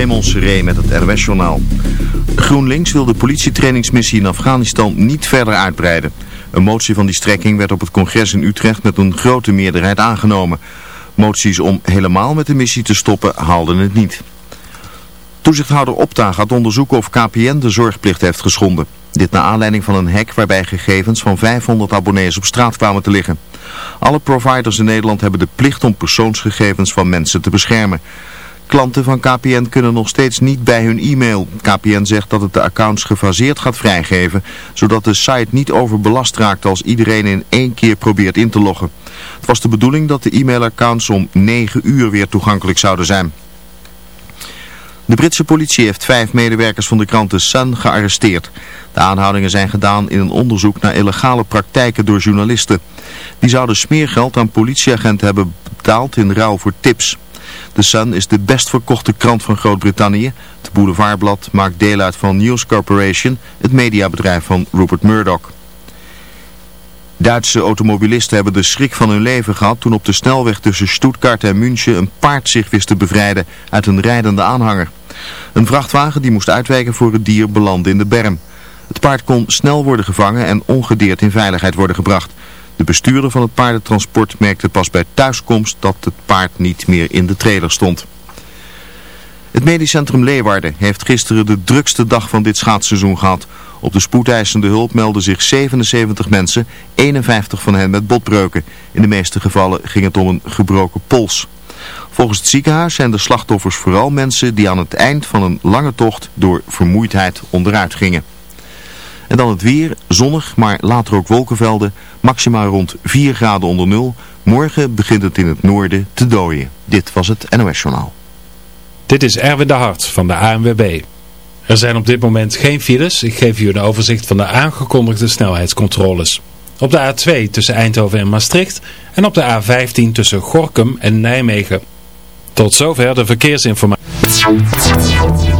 Raymond met het NOS-journaal. GroenLinks wil de politietrainingsmissie in Afghanistan niet verder uitbreiden. Een motie van die strekking werd op het congres in Utrecht met een grote meerderheid aangenomen. Moties om helemaal met de missie te stoppen haalden het niet. Toezichthouder Opta gaat onderzoeken of KPN de zorgplicht heeft geschonden. Dit naar aanleiding van een hack waarbij gegevens van 500 abonnees op straat kwamen te liggen. Alle providers in Nederland hebben de plicht om persoonsgegevens van mensen te beschermen. Klanten van KPN kunnen nog steeds niet bij hun e-mail. KPN zegt dat het de accounts gefaseerd gaat vrijgeven, zodat de site niet overbelast raakt als iedereen in één keer probeert in te loggen. Het was de bedoeling dat de e-mailaccounts om 9 uur weer toegankelijk zouden zijn. De Britse politie heeft vijf medewerkers van de krant The Sun gearresteerd. De aanhoudingen zijn gedaan in een onderzoek naar illegale praktijken door journalisten. Die zouden smeergeld aan politieagenten hebben betaald in ruil voor tips. The Sun is de best verkochte krant van Groot-Brittannië. Het boulevardblad maakt deel uit van News Corporation, het mediabedrijf van Rupert Murdoch. Duitse automobilisten hebben de schrik van hun leven gehad toen op de snelweg tussen Stuttgart en München een paard zich wist te bevrijden uit een rijdende aanhanger. Een vrachtwagen die moest uitwijken voor het dier belandde in de berm. Het paard kon snel worden gevangen en ongedeerd in veiligheid worden gebracht. De bestuurder van het paardentransport merkte pas bij thuiskomst dat het paard niet meer in de trailer stond. Het medisch centrum Leeuwarden heeft gisteren de drukste dag van dit schaatsseizoen gehad. Op de spoedeisende hulp melden zich 77 mensen, 51 van hen met botbreuken. In de meeste gevallen ging het om een gebroken pols. Volgens het ziekenhuis zijn de slachtoffers vooral mensen die aan het eind van een lange tocht door vermoeidheid onderuit gingen. En dan het weer, zonnig, maar later ook wolkenvelden, maximaal rond 4 graden onder nul. Morgen begint het in het noorden te dooien. Dit was het NOS Journaal. Dit is Erwin de Hart van de ANWB. Er zijn op dit moment geen files. Ik geef u een overzicht van de aangekondigde snelheidscontroles. Op de A2 tussen Eindhoven en Maastricht en op de A15 tussen Gorkum en Nijmegen. Tot zover de verkeersinformatie.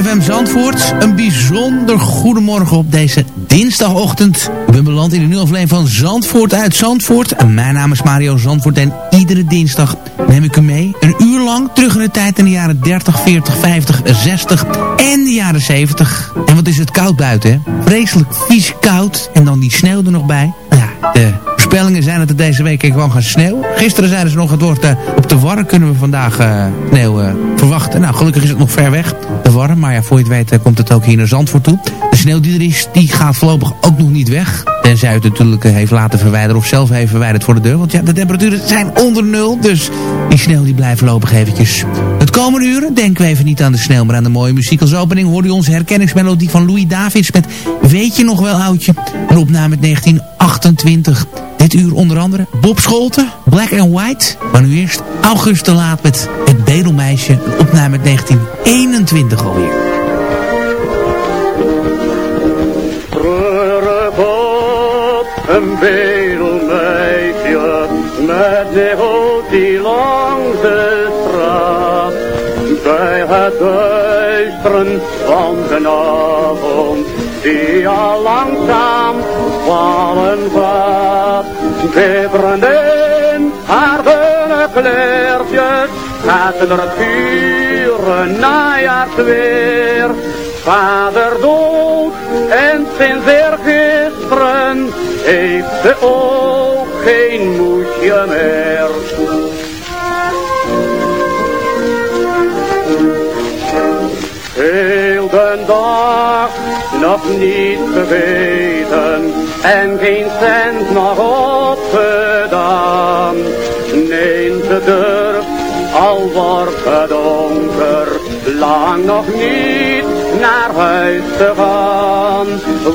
CFM Zandvoort, een bijzonder goedemorgen op deze dinsdagochtend. Ik ben beland in de nieuwe van Zandvoort uit Zandvoort. Mijn naam is Mario Zandvoort en iedere dinsdag neem ik u mee. Een uur lang terug in de tijd in de jaren 30, 40, 50, 60 en de jaren 70. En wat is het koud buiten, hè? Vreselijk vies koud. En dan die sneeuw er nog bij. Nou ja, de voorspellingen zijn dat het deze week gewoon gaan sneeuwen. Gisteren zeiden ze nog, het wordt uh, op de warren kunnen we vandaag uh, sneeuw uh, verwachten. Nou, gelukkig is het nog ver weg, de warren. Maar ja, voor je het weet komt het ook hier naar Zandvoort toe. De sneeuw die er is, die gaat voorlopig ook nog niet weg. Tenzij het natuurlijk heeft laten verwijderen of zelf heeft verwijderd voor de deur. Want ja, de temperaturen zijn onder nul. Dus die sneeuw die blijft voorlopig eventjes. Het komende uren denken we even niet aan de sneeuw, maar aan de mooie muziek. Als opening hoorde u onze herkenningsmelodie van Louis Davids met Weet je nog wel oudje? Een opname uit 1928. Dit uur onder andere Bob Scholten, Black and White. Maar nu eerst August de Laat met Het Bedelmeisje. Opname uit 1921 alweer. Treurig op een bedelmeisje met de hoofd die langs de straat bij het duisteren van de avond die al langzaam Bibberend in haar dunne kleertjes gaat door het pure najaarsweer. Vader dood en sinds eergisteren heeft ze ook geen moesje meer. Heel de dag nog niet geweten en geen cent nog opgedaan. neemt de durf, al wordt het donker, lang nog niet naar huis te gaan.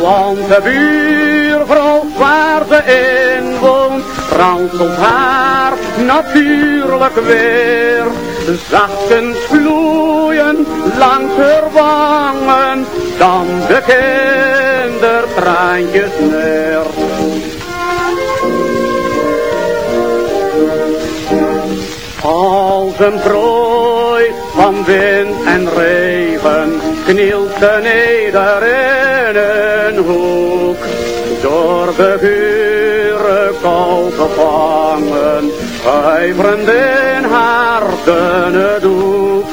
Want de buurvrouw waar ze in woont, ranselt haar natuurlijk weer. Zachtens vloeien langs haar wangen, dan de kindertraantjes neer. Als een prooi van wind en regen knielt ze neder in een hoek. Door de gure kou gevangen, huiverend in haar dunne doek.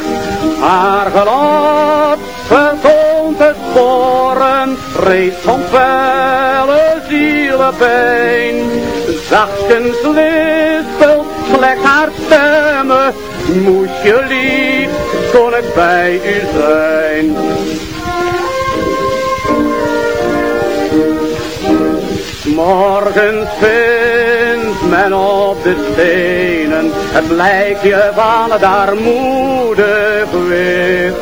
Haar gelaat vertoont het sporen, reeds van felle zielenpijn. Zachtens lispelt slechts haar stemmen, moest je lief, kon ik bij u zijn. Morgens vindt men op de stenen het lijkje van het armoedig wicht.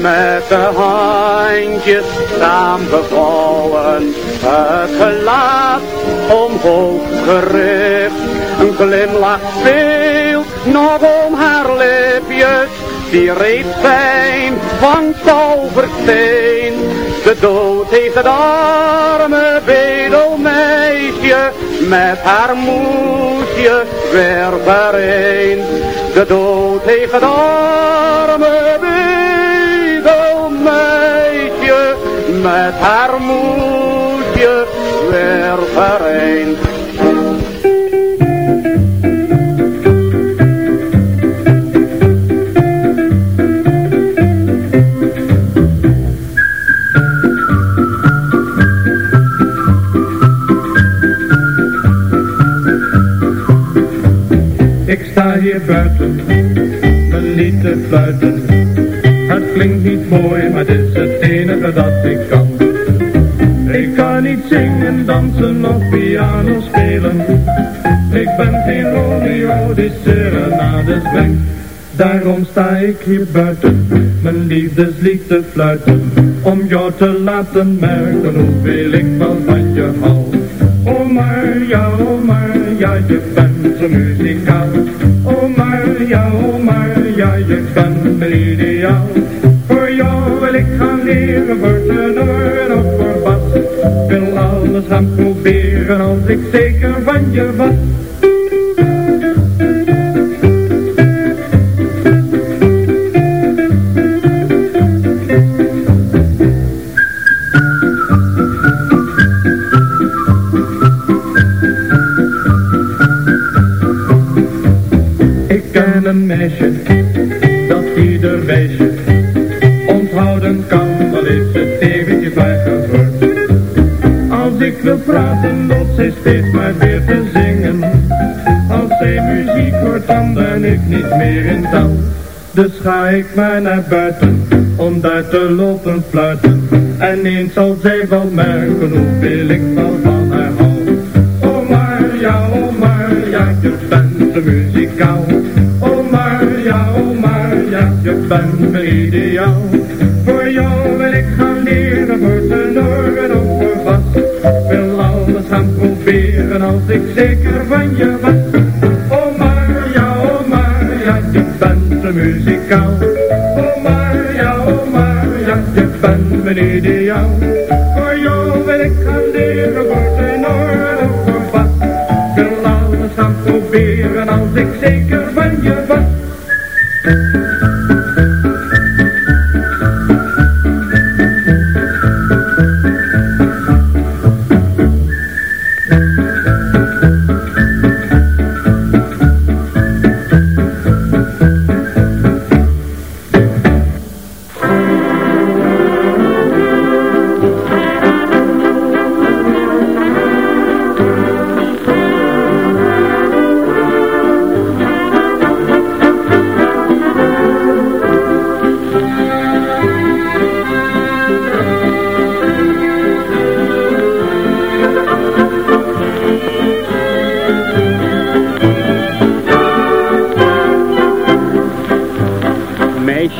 Met de handjes saamgevouwen, het gelaat omhoog gericht. Een glimlach speelt nog om haar lipjes, die reeds zijn van zilversteen. De dood heeft het arme bedelmeisje met haar moesje weer vereend. De dood heeft het arme bedelmeisje met haar moesje weer. Mijn lied te fluiten. Het klinkt niet mooi, maar het is het enige dat ik kan. Ik kan niet zingen, dansen of piano spelen. Ik ben geen Romeo die serenades brengt. Daarom sta ik hier buiten, mijn liefdeslied te fluiten. Om jou te laten merken hoeveel ik wel van je hou. Oh Maria, oh Maria, je bent Je bent mijn ideaal. Voor jou wil ik gaan leren, voor tenor en ook voor bas. Wil alles gaan proberen als ik zeker van je was. Ik Dus ga ik maar naar buiten, om daar te lopen fluiten. En eens zal zij wel merken hoeveel ik van haar hou. Oh Maria, oh Maria, je bent de muzikaal. Oh Maria, oh Maria, je bent mijn ideaal. Voor jou wil ik gaan leren, voor tenor en voor bas. Wil alles gaan proberen als ik muzikaal. Oh Maria, oh Maria, je bent mijn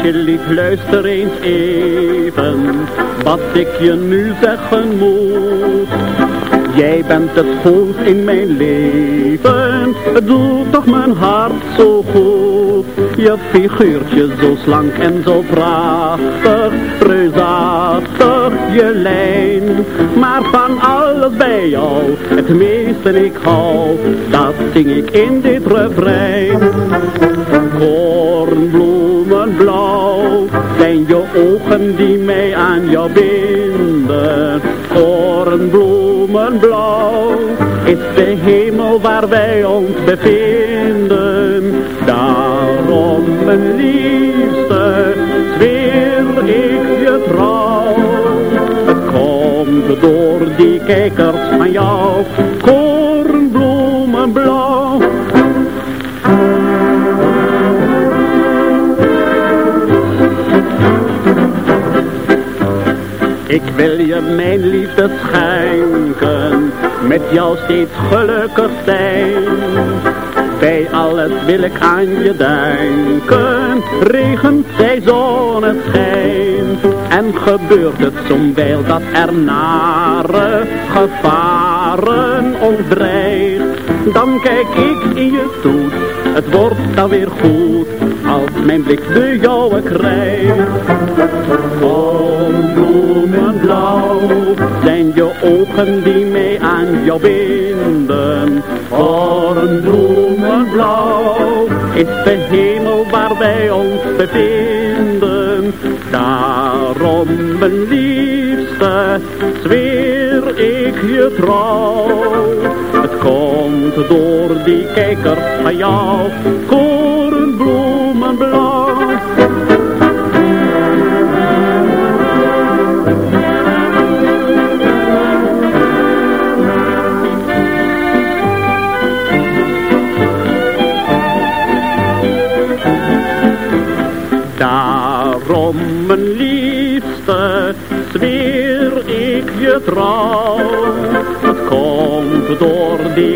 Meisje lief, luister eens even, wat ik je nu zeggen moet. Jij bent het goed in mijn leven, het doet toch mijn hart zo goed. Je figuurtje zo slank en zo prachtig, reusachtig je lijn. Maar van alles bij jou, het meeste ik hou, dat zing ik in dit refrein. Kornbloemenblauw zijn je ogen die mij aan jou binden. Kornbloemenblauw is de hemel waar wij ons bevinden. Daarom, mijn liefste, zweer ik je trouw. Het komt door die kijkers van jou, Ik wil je mijn liefde schenken, met jou steeds gelukkig zijn. Bij alles wil ik aan je denken, regent zij zonneschijn. En gebeurt het zo'n wijl dat er nare gevaren ons dreigt. Dan kijk ik in je toet, het wordt dan weer goed, als mijn blik de jouwe krijgt. Bloemenblauw zijn je ogen die mij aan jou binden. Voor bloemenblauw is de hemel waar wij ons bevinden. Daarom, mijn liefste, zweer ik je trouw. Het komt door die kijkers van jou, korenbloemenblauw.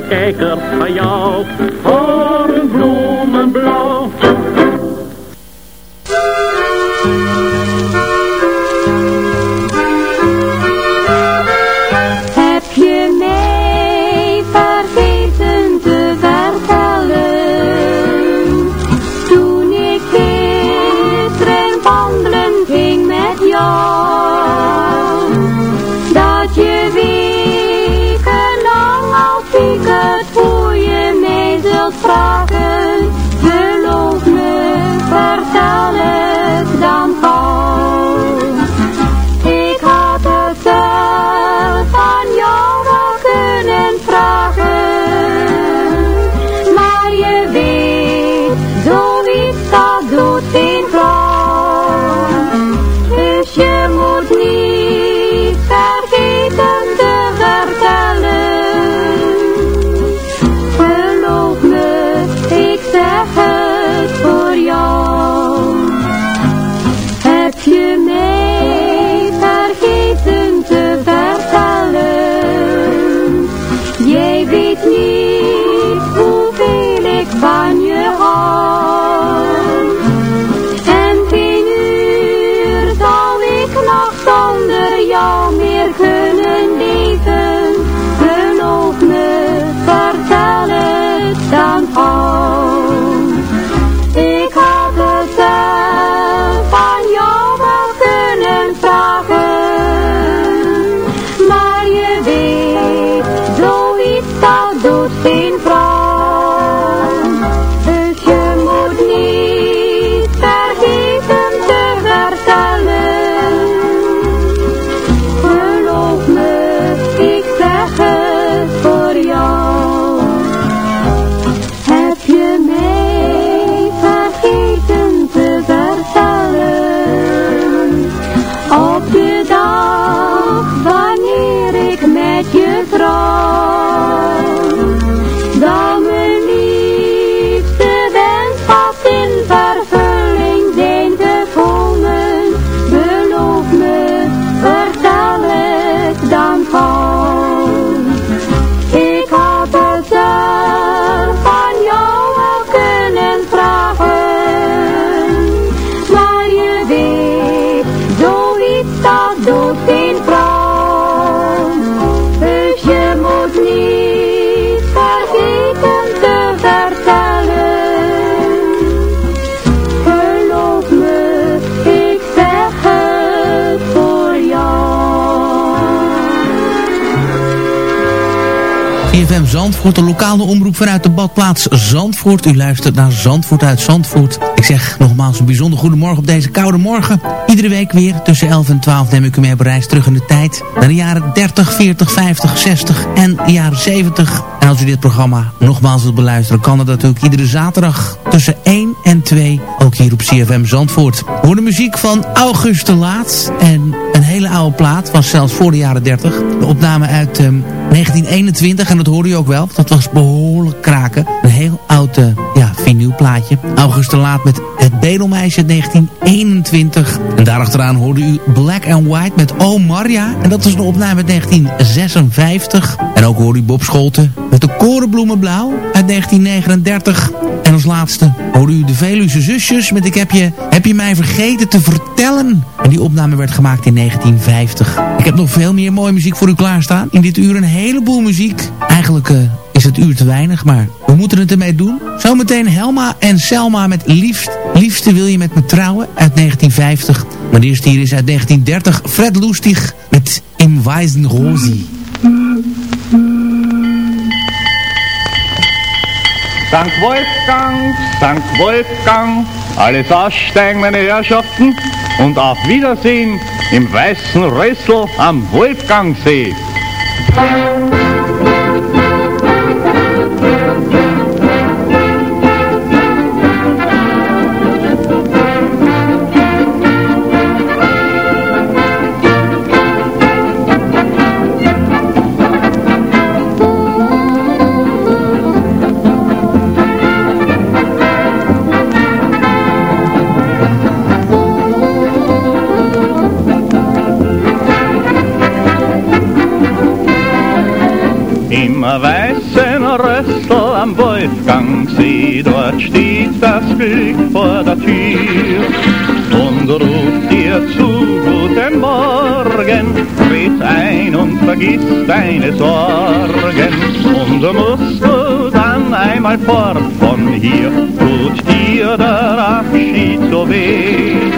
Kijkers van jou, Zandvoort, de lokale omroep vanuit de badplaats Zandvoort. U luistert naar Zandvoort uit Zandvoort. Ik zeg nogmaals een bijzonder goedemorgen op deze koude morgen. Iedere week weer tussen 11 en 12 neem ik u mee op reis terug in de tijd. Naar de jaren 30, 40, 50, 60 en de jaren 70. En als u dit programma nogmaals wilt beluisteren, kan dat natuurlijk iedere zaterdag tussen 1 en 2. Ook hier op CFM Zandvoort. Hoor de muziek van August de Laat. En een hele oude plaat, was zelfs voor de jaren 30. De opname uit... Um, 1921, en dat hoorde je ook wel. Dat was behoorlijk kraken. Een heel oud uh, ja, vinylplaatje. De Laat met Het Bedelmeisje 1921. En daarachteraan hoorde u Black and White met Oh Maria. En dat is een opname uit 1956. En ook hoorde u Bob Scholten met De Korenbloemenblauw uit 1939. En als laatste hoorde u de Veluwe Zusjes met Ik heb je, heb je mij vergeten te vertellen. En die opname werd gemaakt in 1950. Ik heb nog veel meer mooie muziek voor u klaarstaan. In dit uur een heleboel muziek. Eigenlijk uh, is het uur te weinig, maar we moeten het ermee doen. Zometeen Helma en Selma met Liefst. Liefste wil je met me trouwen uit 1950. Maar de eerste hier is uit 1930 Fred Lustig met Im Weisen Rosi. St. Wolfgang, St. Wolfgang, alles aussteigen, meine Herrschaften, und auf Wiedersehen im weißen Rössel am Wolfgangsee. Weißen am Wolfgangsee, dort steht das Glück vor der Tür und ruft dir zu, guten Morgen, tritt ein und vergiss deine Sorgen und musst du dann einmal fort von hier, tut dir der Abschied so weh,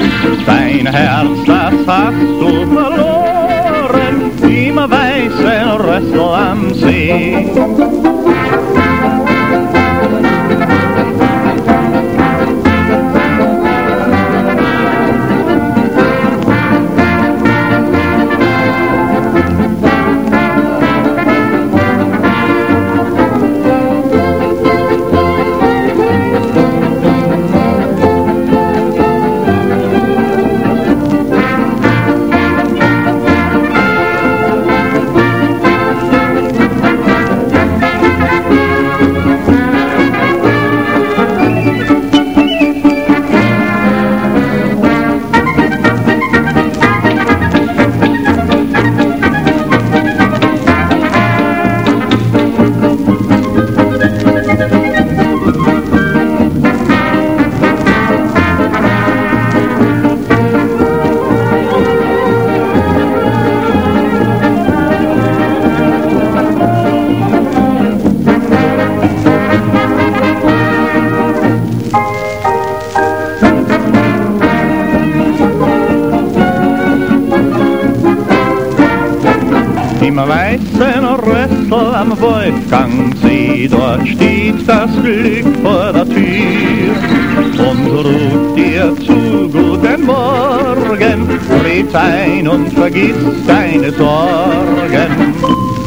dein Herz, das hast du verloren, im weißen Rössel am See. Wolfgangsee, dort steht das Glück vor der Tür und ruft dir zu guten Morgen, tritt ein und vergiss deine Sorgen.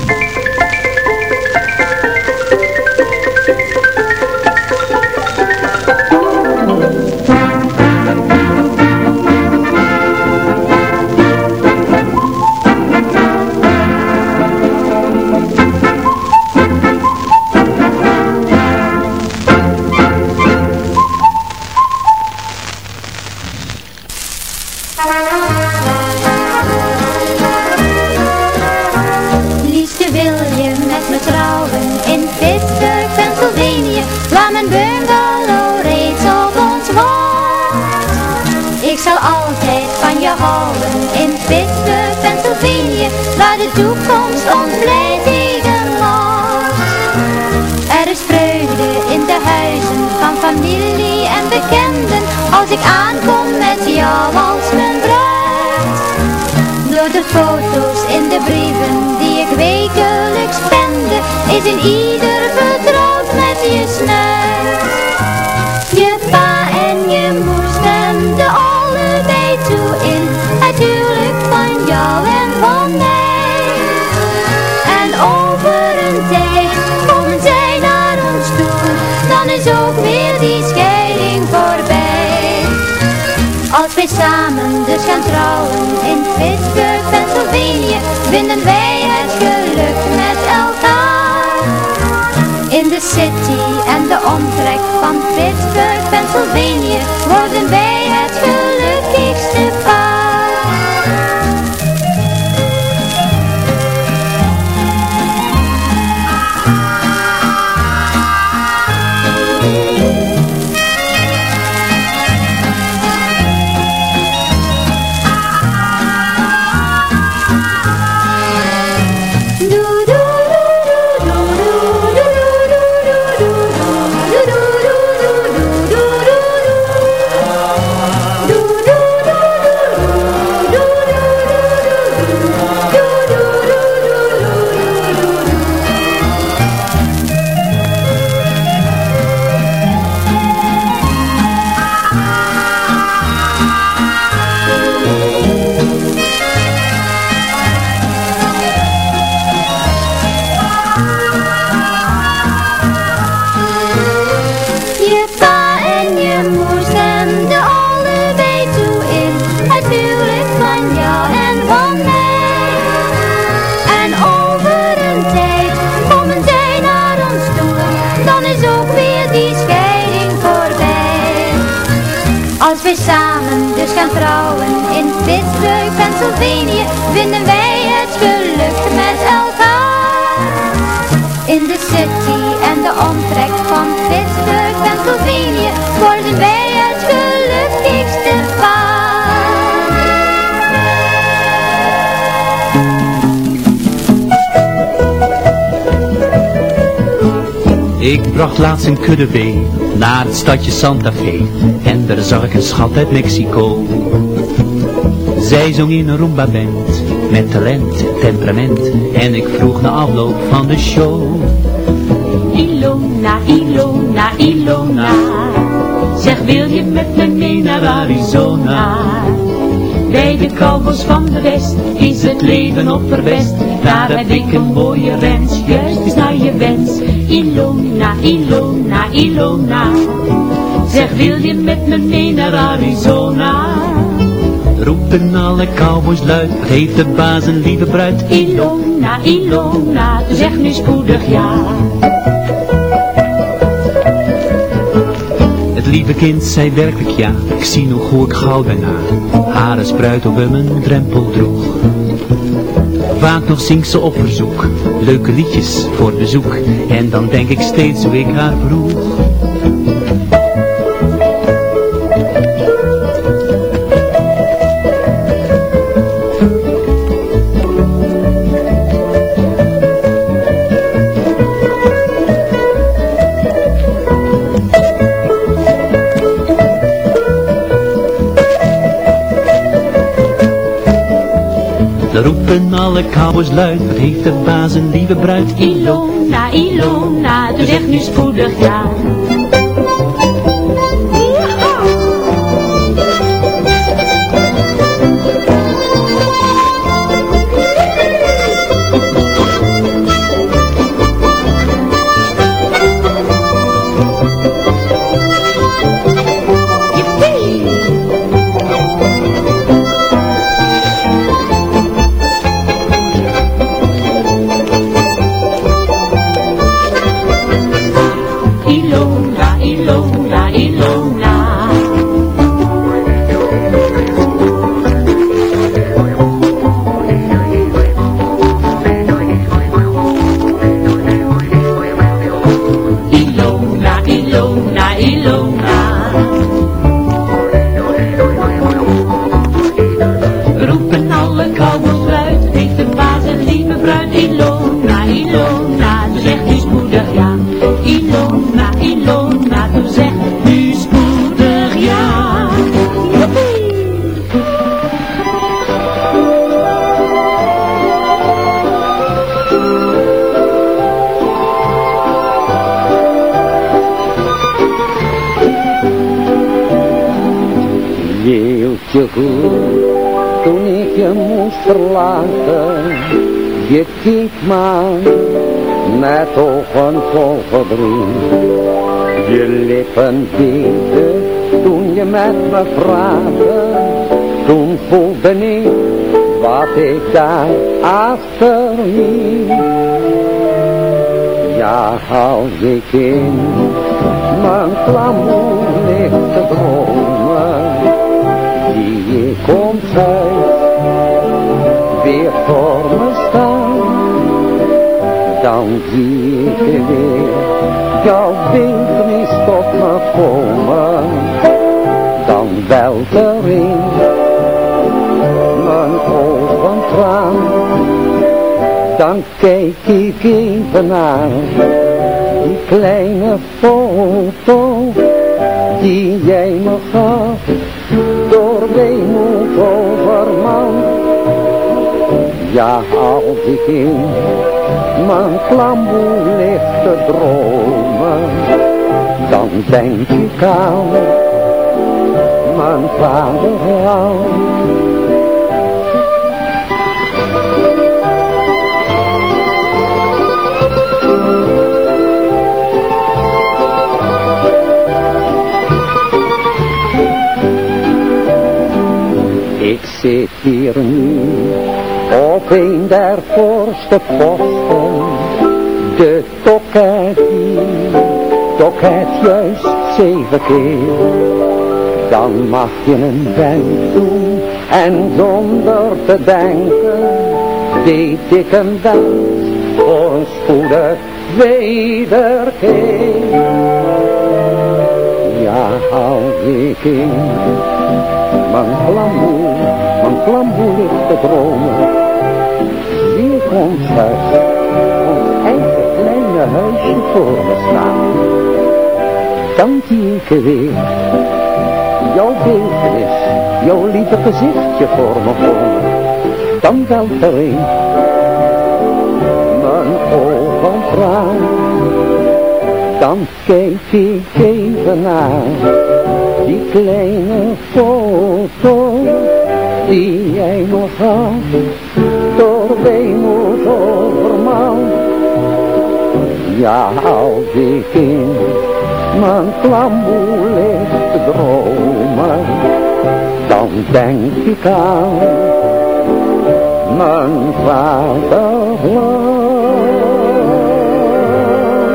Van Pittsburgh, Pennsylvania, worden wij een kudde naar het stadje Santa Fe en daar zag ik een schat uit Mexico. Zij zong in een rumba band met talent, temperament en ik vroeg na afloop van de show. Ilona, Ilona, Ilona. Zeg, wil je met me mee naar Arizona? Bij de cowboys van de West is het leven opperbest. Daar heb ik een mooie wens, juist is naar je wens. Ilona, Ilona, Ilona. Zeg, wil je met me mee naar Arizona? Roepen alle cowboys luid, heeft de baas een lieve bruid? Ilona, Ilona, zeg nu spoedig ja. Het lieve kind zei werkelijk ja, ik zie nog hoe ik gauw daarna haren spruit op hem een drempel droeg. Vaak nog zingt ze op verzoek, leuke liedjes voor bezoek, en dan denk ik steeds hoe ik haar vroeg. Dan roepen alle cowboys luid, wat heeft de baas een lieve bruid? Ilona, Ilona, doe zeg nu spoedig ja. Ilona, Je lippen beefden toen je met me praatte, toen voelde ik wat ik daar achterliet. Ja, als ik in mijn klamoer ligt te dromen, ik weer jouw beeldenis tot me komen, dan welt er in mijn ogen traan, dan kijk ik even naar die kleine foto die jij me gaf, door weemoed overman. Ja, als ik in mijn klamboe ligt te dromen, dan denk ik aan mijn vaderland. Ik zit hier nu op een der voorste posten, de tokketie, tokket juist zeven keer. Dan mag je een wenk doen en zonder te denken, deed ik een wens voor een spoedig wederkeer. Ja, als ik in mijn klamboe, mijn klamboe ligt te dromen. Ons huis, ons eigen kleine huisje voor me staan. Dan zie ik weer jouw beeldenis, jouw lieve gezichtje voor me komen. Dan welt er een mijn ogen traan. Dan kijk ik even naar die kleine foto die jij nog had, Ja, als ik in mijn klamboe ligt te dromen, dan denk ik aan mijn vaderland.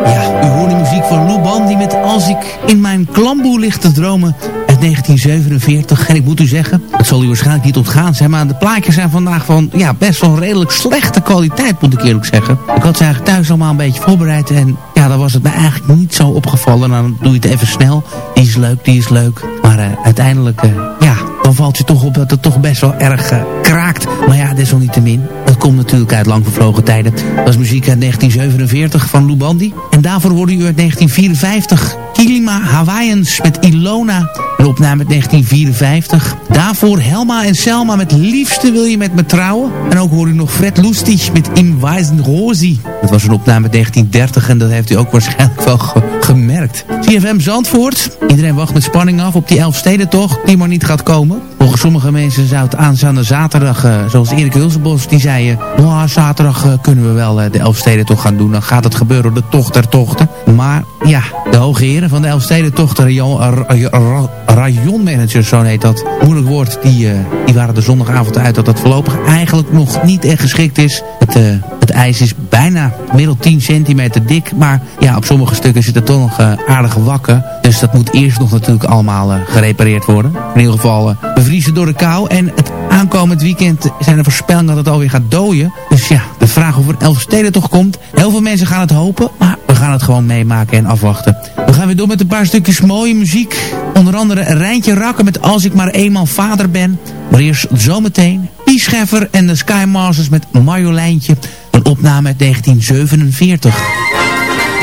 Ja, u hoort de muziek van Lou Bandy met Als ik in mijn klamboe ligt te dromen uit 1947. En ik moet u zeggen, het zal u waarschijnlijk niet ontgaan zijn, maar de plaatjes zijn vandaag van ja, best wel redelijk slechte kwaliteit, moet ik eerlijk zeggen. Ik had ze eigenlijk thuis allemaal een beetje voorbereid en ja, dan was het me eigenlijk niet zo opgevallen. Nou, dan doe je het even snel. Die is leuk, die is leuk. Maar uh, uiteindelijk, uh, ja, dan valt je toch op dat het toch best wel erg uh, kraakt. Maar ja, desalniettemin. Dat komt natuurlijk uit lang vervlogen tijden. Dat is muziek uit 1947 van Lou Bandy. En daarvoor hoorde u uit 1954 Kilima Hawaiians met Ilona. Een opname uit 1954. Daarvoor Helma en Selma met Liefste wil je met me trouwen. En ook hoor u nog Fred Lustig met In Rosie. Dat was een opname uit 1930 en dat heeft u ook waarschijnlijk wel ge gemerkt. CFM Zandvoort. Iedereen wacht met spanning af op die Elfstedentocht die maar niet gaat komen. Volgens sommige mensen zou het aanstaande zaterdag, uh, zoals Erik Hulsenbos, die zei... Uh, zaterdag uh, kunnen we wel de Elfstedentocht gaan doen. Dan gaat het gebeuren, de tocht der tochten. Maar ja, de hoge heren van de Elfstedentocht, rajonmanager, zo heet dat. Moeilijk woord, die, die waren de zondagavond uit dat dat voorlopig eigenlijk nog niet echt geschikt is. Het, het ijs is bijna middel 10 centimeter dik. Maar ja, op sommige stukken zit het toch nog uh, aardig wakker. Dus dat moet eerst nog natuurlijk allemaal gerepareerd worden. In ieder geval bevriezen door de kou. En het aankomend weekend zijn er voorspellingen dat het alweer gaat dooien. Dus ja, de vraag of er Elfsteden toch komt. Heel veel mensen gaan het hopen. Maar gaan het gewoon meemaken en afwachten. We gaan weer door met een paar stukjes mooie muziek. Onder andere Rijntje Rakken met Als ik maar eenmaal vader ben. Maar eerst zometeen Pie Scheffer en de Sky Masters met Marjoleintje. Een opname uit 1947.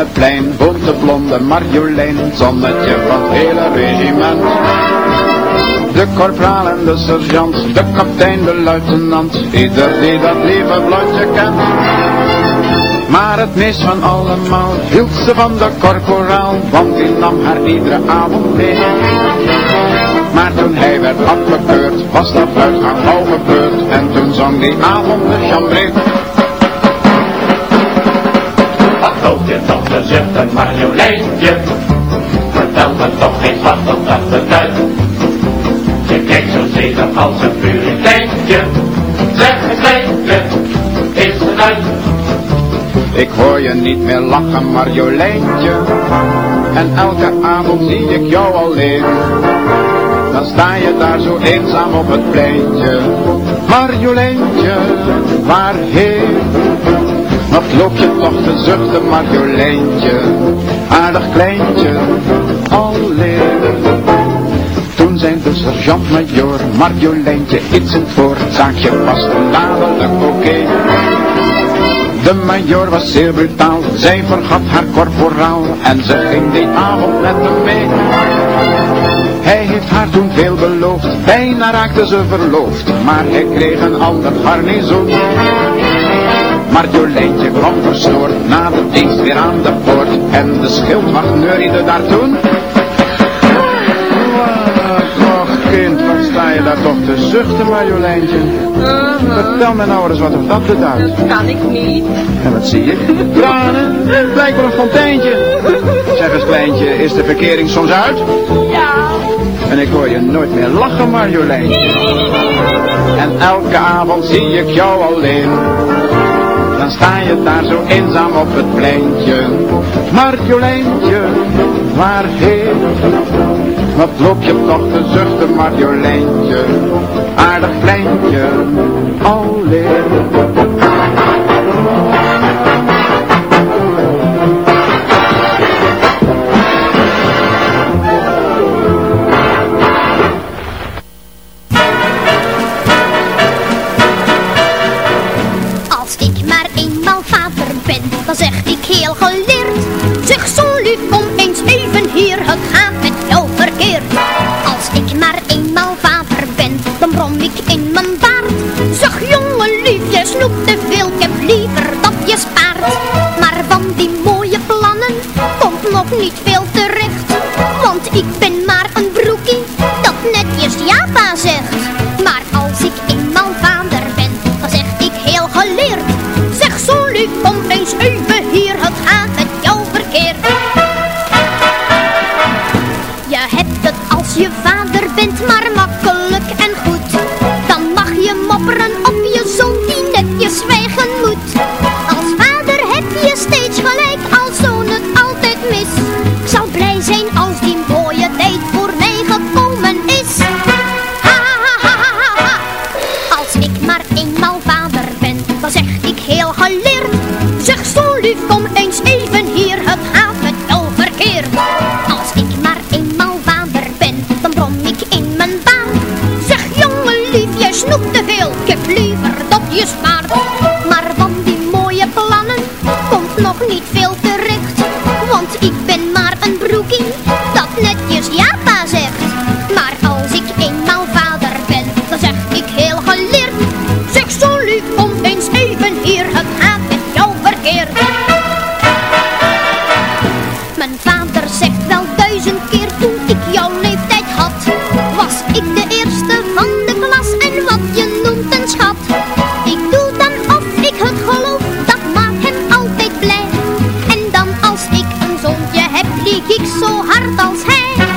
Kazerneplein woont de blonde Marjolein, zonnetje van het hele regiment. De korporaal en de sergeant, de kapitein, de luitenant, ieder die dat lieve blondje kent. Maar het meest van allemaal hield ze van de korporaal, want die nam haar iedere avond mee. Maar toen hij werd afgekeurd, was dat uitgaan gauw gebeurd, en toen zong die avond de chambree. Wat loopt je toch te zuchten, Marjoleintje? Vertel me toch eens wat op dat beduidt. Je kijkt zo zedig als een puriteintje. Zeg eens kleintje, is het uit? Ik hoor je niet meer lachen, Marjoleintje. En elke avond zie ik jou alleen. Dan sta je daar zo eenzaam op het pleintje. Marjoleintje, waarheen? Loop je toch te zuchten, Marjoleintje? Aardig kleintje, alleen. Toen zijn de sergeant-majoor Marjoleintje iets in het voorzaakje was dadelijk oké. De majoor was zeer brutaal, zij vergat haar korporaal en ze ging die avond met hem mee. Hij heeft haar toen veel beloofd, bijna raakte ze verloofd, maar hij kreeg een ander garnizoen. Marjoleintje kwam verstoord na de dienst weer aan de poort en de schildwacht neuriede daar toen. Och kind, wat sta je daar toch te zuchten Marjoleintje? Vertel me nou eens wat of dat beduidt. Kan ik niet. En wat zie ik? Tranen, het lijkt wel een fonteintje. Zeg eens kleintje, is de verkering soms uit? Ja. En ik hoor je nooit meer lachen Marjoleintje. En elke avond zie ik jou alleen. Sta je daar zo eenzaam op het pleintje. Marjoleintje, waarheen? Wat loop je toch te zuchten, Marjoleintje? Aardig kleintje, alleen. Zo hard als hij.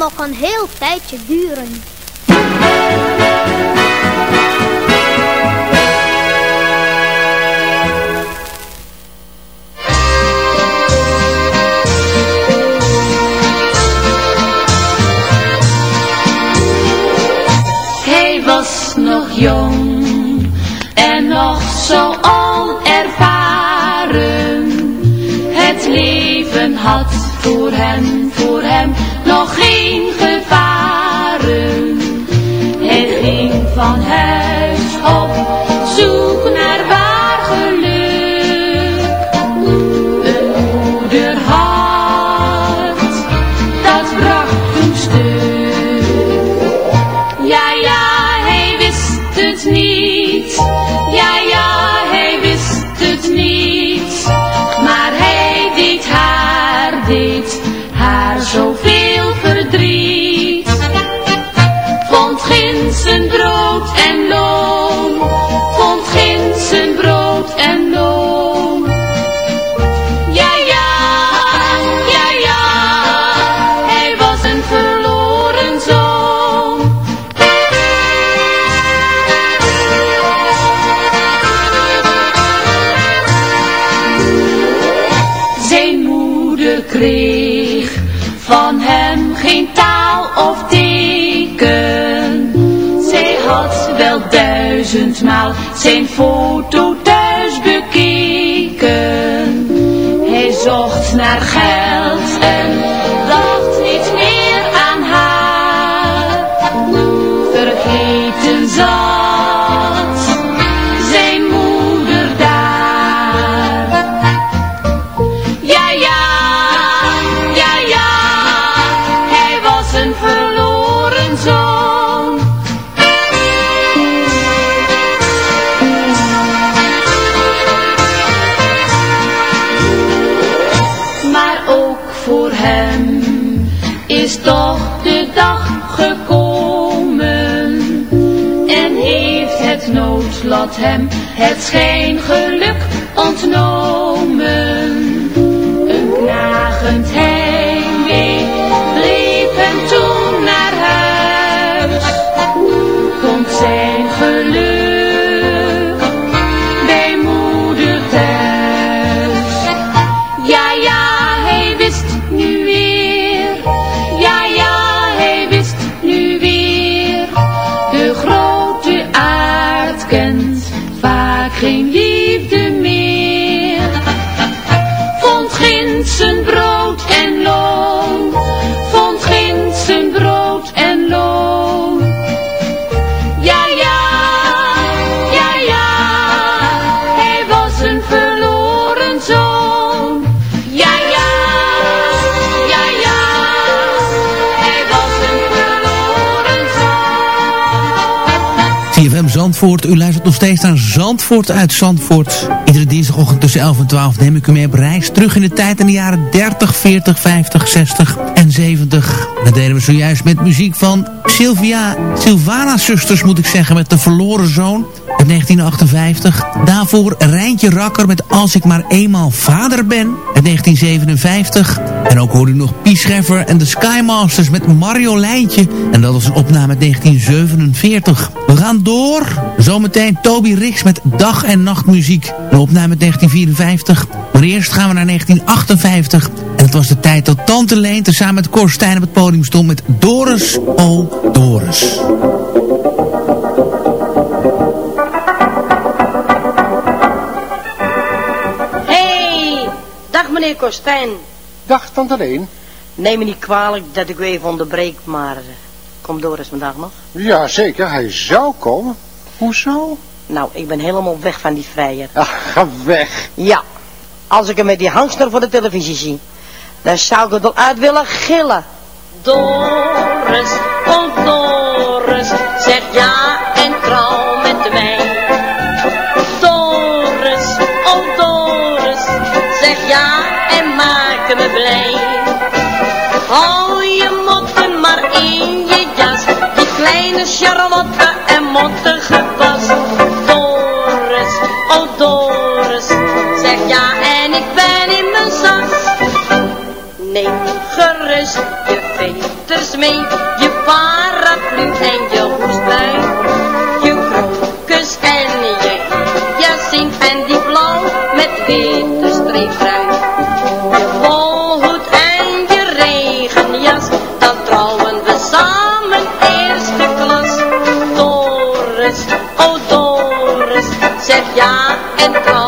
Nog een heel tijdje duren. Hij was nog jong en nog zo onervaren. Het leven had voor hem, voor hem nog geen gevaren. Hij ging van huis duizendmaal zijn foto thuis bekeken. Hij zocht naar geld Zandvoort, u luistert nog steeds naar Zandvoort uit Zandvoort. Iedere dinsdagochtend tussen 11 en 12 neem ik u mee op reis terug in de tijd in de jaren 30, 40, 50, 60 en 70. Dat deden we zojuist met muziek van Sylvia, Sylvana Zusters moet ik zeggen, met De Verloren Zoon. uit 1958. Daarvoor Rijntje Rakker met Als ik maar eenmaal vader ben uit 1957. En ook hoorde nog Pie Scheffer en de Skymasters met Mario Lijntje. En dat was een opname uit 1947. We gaan door. Zometeen Toby Rix met Dag en Nachtmuziek. Een opname uit 1954. Maar eerst gaan we naar 1958. En het was de tijd dat Tante Leen tezamen met Cor Stijn op het podium stond met Doris, O Doris. Hey, dag meneer Kostijn. Dag, tante Leen. Neem me niet kwalijk dat ik u even onderbreek, maar eh, komt Doris vandaag nog? Ja, zeker. Hij zou komen. Hoezo? Nou, ik ben helemaal weg van die vrijer. Ach, ga weg. Ja, als ik hem met die hangster voor de televisie zie, dan zou ik het wel uit willen gillen. Doris, oh Doris, kleine Charlotte en mottige bas. Doris, oh Doris, zeg ja en ik ben in mijn zas. Neem gerust je veters mee, je paraplu en je hoestbui. Je krokus en ja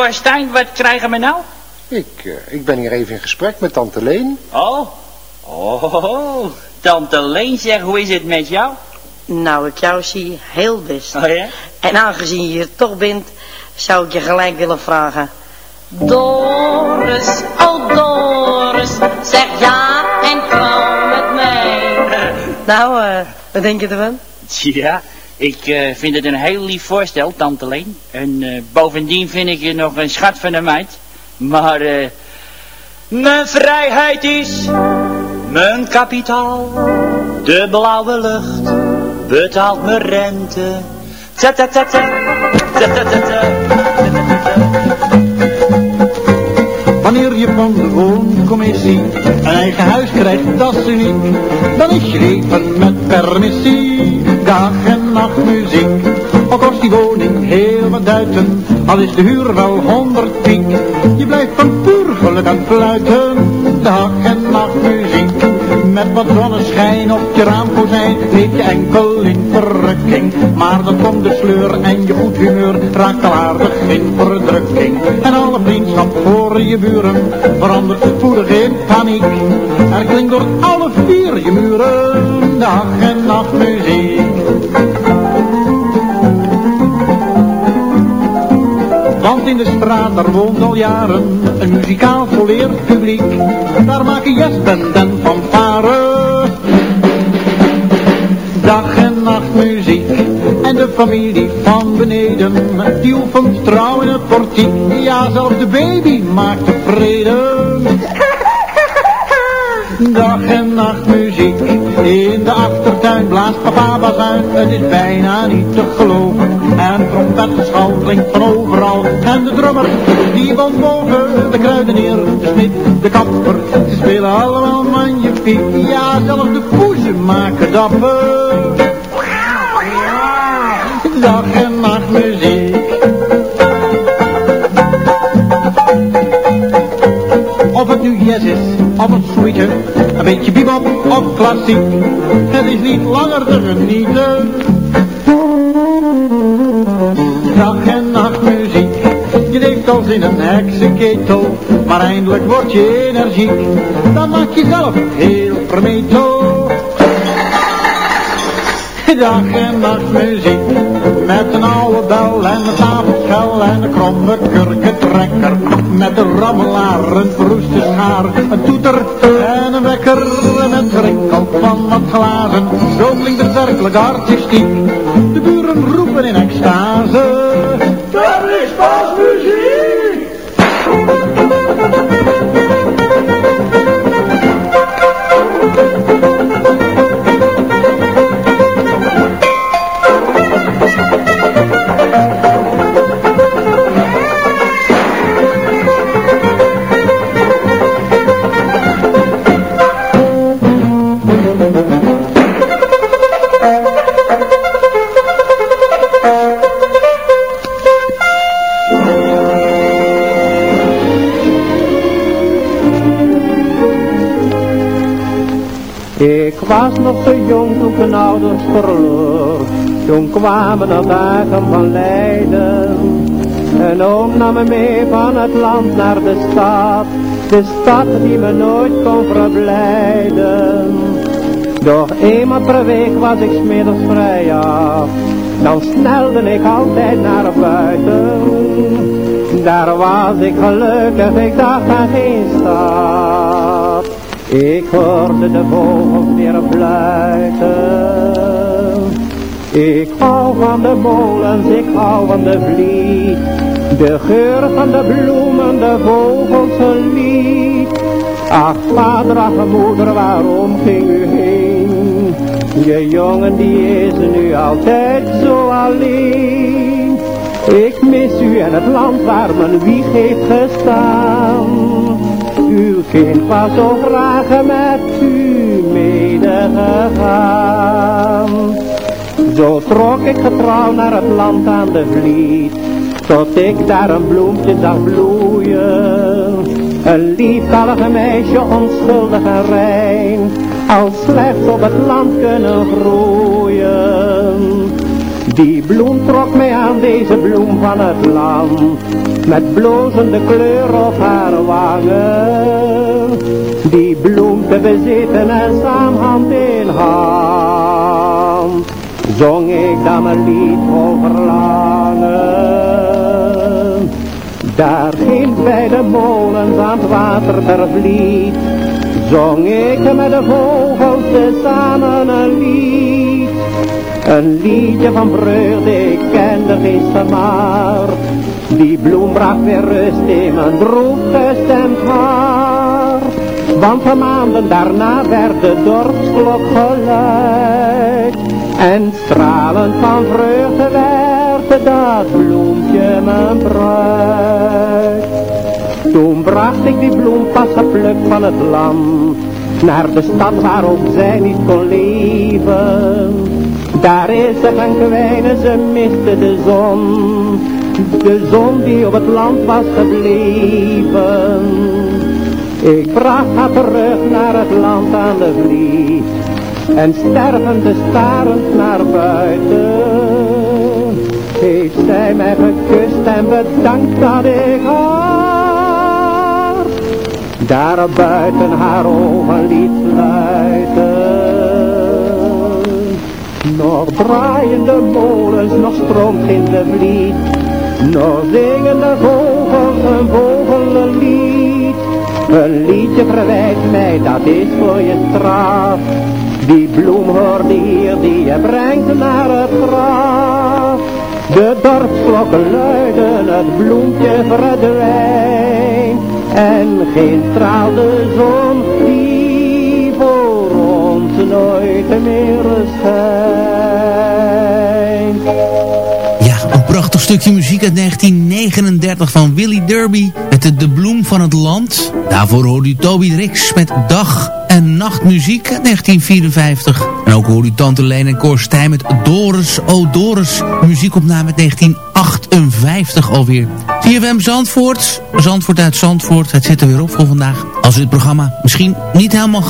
Korstijn, wat krijgen we nou? Ik, eh, ik ben hier even in gesprek met tante Leen. Oh, oh, tante Leen, zeg, hoe is het met jou? Nou, ik jou zie heel best. Oh ja? En aangezien je hier toch bent, zou ik je gelijk willen vragen. Doris, oh Doris, zeg ja en trouw met mij. Nou, eh, wat denk je ervan? Ja, ik eh, vind het een heel lief voorstel, tante Leen. En eh, bovendien vind ik je nog een schat van een meid. Maar eh, mijn vrijheid is mijn kapitaal. De blauwe lucht betaalt mijn rente. Ta ta een eigen huis krijgt, dat is uniek. Dan is je leven met permissie, dag en nacht muziek. Al kost die woning heel wat duiten, al is de huur wel honderd piek. Je blijft van puur geluk aan fluiten, dag en nacht muziek. Met wat zonneschijn op je raamkozijn, leef je enkel in verrukking. Maar dan komt de sleur en je goed humeur raakt al in verdrukking. En alle vriendschap voor je buren verandert spoedig in paniek. Er klinkt door alle vier je muren dag en nacht muziek. Want in de straat, daar woont al jaren een muzikaal volleerd publiek. Daar maken jazzband en dag en nacht muziek. En de familie van beneden, die oefent trouw in het portiek. Ja, zelfs de baby maakt tevreden. Dag en nacht muziek, in de achtertuin blaast papa bazuin. Het is bijna niet te geloven, en trompetgeschal klinkt van overal. En de drummer, die van boven, de kruidenier, de smid, de kapper. Ze spelen allemaal magnifiek, ja, zelfs de poezen maken dapper. Dag en nacht muziek. Of het nu jazz is, of het sweeten, een beetje bebop of klassiek. Het is niet langer te genieten. Dag en nacht muziek. Je leeft als in een heksenketel. Maar eindelijk word je energiek, dan maak je zelf heel vermetel. Dag en nacht muziek, met een oude bel en een tafelschel en een kromme kurkentrekker. Met een rammelaar, een verroeste schaar, een toeter en een wekker en een gerinkel van wat glazen. Zo klinkt het artistiek, de buren roepen in extase. Was nog zo jong toen mijn ouders verloor. Toen kwamen de dagen van lijden. Een oom nam me mee van het land naar de stad. De stad die me nooit kon verblijden. Doch eenmaal per week was ik smiddags vrij af. Dan snelde ik altijd naar buiten. Daar was ik gelukkig, ik dacht aan geen stad. Ik hoorde de vogels weer fluiten. Ik hou van de molens, ik hou van de vliet. De geur van de bloemen, de vogels. Ach, vader, ach, moeder, waarom ging u heen? Je jongen die is nu altijd zo alleen. Ik mis u en het land waar mijn wieg heeft gestaan. Uw kind was zo graag met u medegegaan. Zo trok ik getrouw naar het land aan de vliet, tot ik daar een bloempje zag bloeien. Een lieftallige meisje, onschuldig en rein, al slechts op het land kunnen groeien. Die bloem trok mij aan, deze bloem van het land, met blozende kleur op haar wangen. Die bloem te bezitten en samen hand in hand, zong ik dan een lied vol. Daar ging bij de molens aan het water ter vliet, zong ik met de vogels tezamen een lied. Een liedje van vreugde, ik kende gisteren maar. Die bloem bracht weer rust in mijn droef gestemd haar. Want de maanden daarna werd de dorpsklok geluid. En stralend van vreugde werd dat bloempje mijn bruid. Toen bracht ik die bloem pas geplukt van het land. Naar de stad waar ook zij niet kon leven. Daar is ze gaan kwijnen, ze miste de zon. De zon die op het land was gebleven. Ik bracht haar terug naar het land aan de vliet. En stervende starend naar buiten. Heeft zij mij gekust en bedankt dat ik haar. Daar buiten haar ogen liet sluiten. Nog draaien de molens, nog stroomt in de vliet. Nog zingen de vogels een vogelenlied. Een liedje verwijt mij, dat is voor je straf. Die bloem hoorde hier, die je brengt naar het graf. De dorpsklokken luiden, het bloempje verdwijnt. En geen straal de zon nooit meer. Ja, een prachtig stukje muziek uit 1939 van Willy Derby met de, de Bloem van het Land. Daarvoor hoorde u Toby Rix met Dag en Nachtmuziek uit 1954. En ook hoorde u Tante Leen en Cor Stijn met Doris, O Doris, muziekopname uit 1958. 58 alweer. CFM Zandvoort, Zandvoort uit Zandvoort. Het zit er weer op voor vandaag. Als u het programma misschien niet helemaal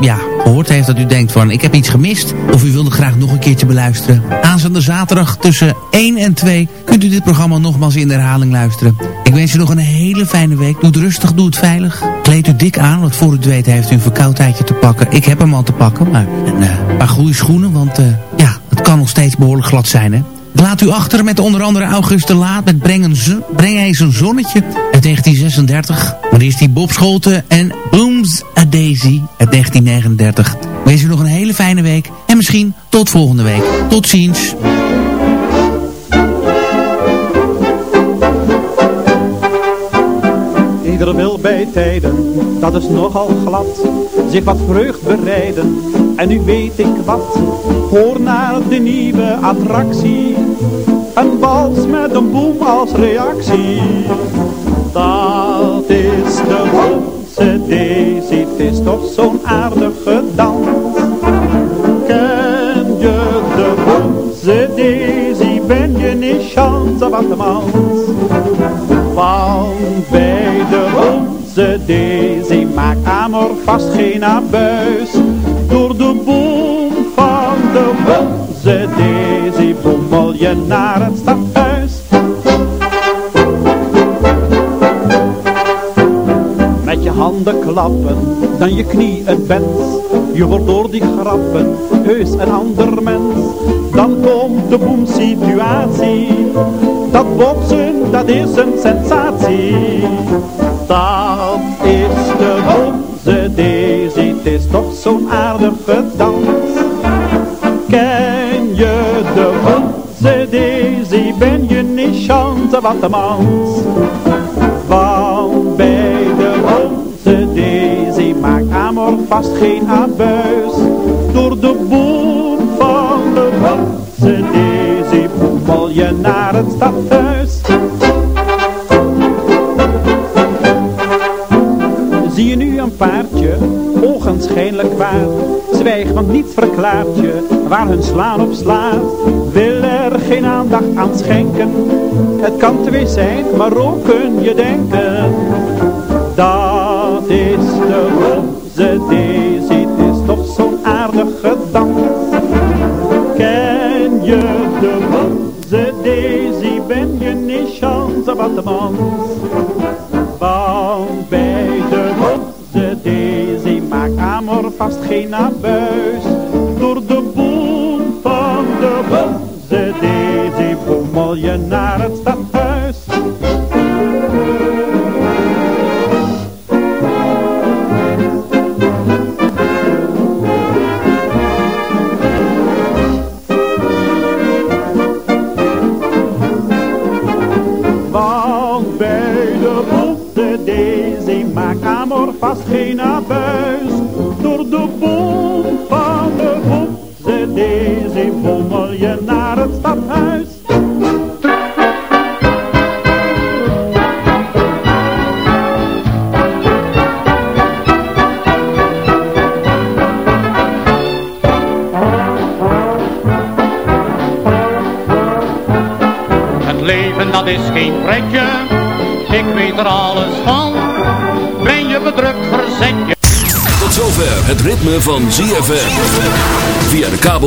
ja, gehoord heeft dat u denkt van ik heb iets gemist. Of u wilde graag nog een keertje beluisteren. Aanstaande zaterdag tussen 1 en 2 kunt u dit programma nogmaals in de herhaling luisteren. Ik wens u nog een hele fijne week. Doe het rustig, doe het veilig. Kleed u dik aan, want voor u het weet heeft u een verkoudheidje te pakken. Ik heb hem al te pakken, maar een uh, paar goede schoenen, want uh, ja, het kan nog steeds behoorlijk glad zijn hè. Laat u achter met onder andere August de Laat met Breng, een Breng eens een zonnetje uit 1936. Maar is die Bob Scholten en Blooms a Daisy uit 1939. Wees u nog een hele fijne week en misschien tot volgende week. Tot ziens. Ieder wil bij tijden, dat is nogal glad, zich wat vreugd bereiden. En nu weet ik wat, hoor naar de nieuwe attractie. Een bals met een boom als reactie. Dat is de onze Daisy, het is toch zo'n aardige dans. Ken je de onze Daisy, ben je niet chance wat de mans. Bij de onze Daisy maakt Amor vast geen abuis. Door de boom van de onze Daisy bommel je naar het stadhuis. Met je handen klappen, dan je knie het bent. Je wordt door die grappen heus een ander mens. Dan komt de boomsituatie. Dat boksen, dat is een sensatie. Dat is de onze Daisy, het is toch zo'n aardige dans. Ken je de onze Daisy, ben je niet chance wat de mans. Want bij de onze Daisy maakt Amor vast geen abuis. Door de boom van de onze Daisy boemel je naar het stadhuis. Zie je nu een paardje, ogenschijnlijk kwaad. Zwijg, want niets verklaart je waar hun slaan op slaat. Wil er geen aandacht aan schenken. Het kan twee zijn, maar ook kun je denken. Dat is de onze Daisy, chance wat de